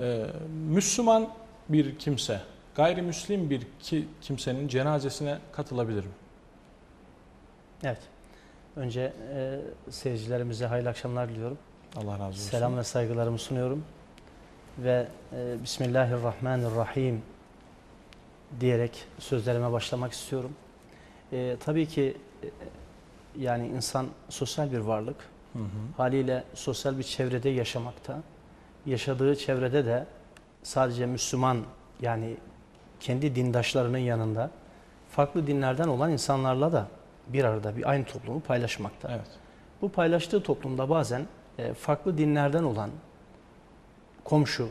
Ee, Müslüman bir kimse, gayrimüslim bir ki, kimsenin cenazesine katılabilir mi? Evet. Önce e, seyircilerimize hayırlı akşamlar diliyorum. Allah razı olsun. Selam ve saygılarımı sunuyorum. Ve e, Bismillahirrahmanirrahim diyerek sözlerime başlamak istiyorum. E, tabii ki e, yani insan sosyal bir varlık. Hı hı. Haliyle sosyal bir çevrede yaşamakta. Yaşadığı çevrede de sadece Müslüman yani kendi dindaşlarının yanında farklı dinlerden olan insanlarla da bir arada bir aynı toplumu paylaşmakta. Evet. Bu paylaştığı toplumda bazen e, farklı dinlerden olan komşu,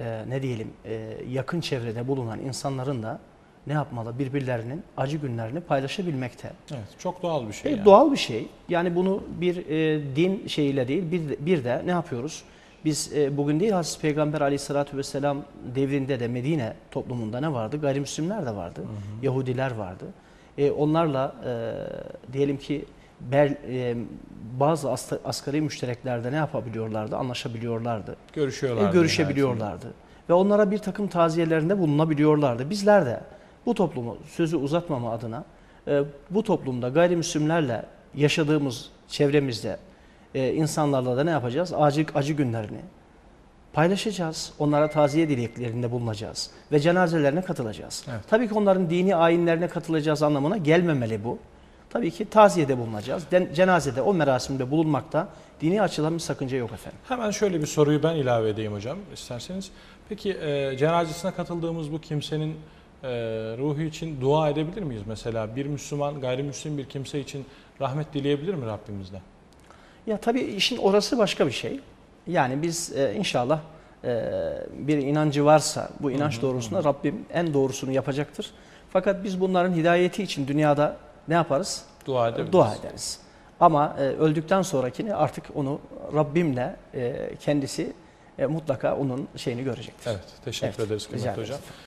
e, ne diyelim e, yakın çevrede bulunan insanların da ne yapmalı? Birbirlerinin acı günlerini paylaşabilmekte. Evet. Çok doğal bir şey. E, yani. Doğal bir şey. Yani bunu bir e, din şeyiyle değil, bir de, bir de ne yapıyoruz? Biz e, bugün değil Hazreti Peygamber aleyhissalatü vesselam devrinde de Medine toplumunda ne vardı? Gayrimüslimler de vardı. Yahudiler vardı. E, onlarla e, diyelim ki bel, e, bazı as- asgari müştereklerde ne yapabiliyorlardı? Anlaşabiliyorlardı. E, Görüşüyorlar. görüşebiliyorlardı. Ve onlara bir takım taziyelerinde bulunabiliyorlardı. Bizler de bu toplumu sözü uzatmama adına e, bu toplumda gayrimüslimlerle yaşadığımız çevremizde e, insanlarla da ne yapacağız? Acı, acı günlerini paylaşacağız. Onlara taziye dileklerinde bulunacağız. Ve cenazelerine katılacağız. Evet. Tabii ki onların dini ayinlerine katılacağız anlamına gelmemeli bu. Tabii ki taziyede bulunacağız. Den- cenazede o merasimde bulunmakta dini açıdan bir sakınca yok efendim. Hemen şöyle bir soruyu ben ilave edeyim hocam isterseniz. Peki e, cenazesine katıldığımız bu kimsenin e, ruhu için dua edebilir miyiz? Mesela bir Müslüman gayrimüslim bir kimse için rahmet dileyebilir mi Rabbimizden? Ya tabii işin orası başka bir şey. Yani biz e, inşallah e, bir inancı varsa bu inanç doğrusunda Rabbim en doğrusunu yapacaktır. Fakat biz bunların hidayeti için dünyada ne yaparız? Dua edebiliriz. Dua ederiz. Ama e, öldükten sonrakini artık onu Rabbimle e, kendisi e, mutlaka onun şeyini görecektir. Evet, teşekkür Evet, ederiz kıymetli ederiz. hocam.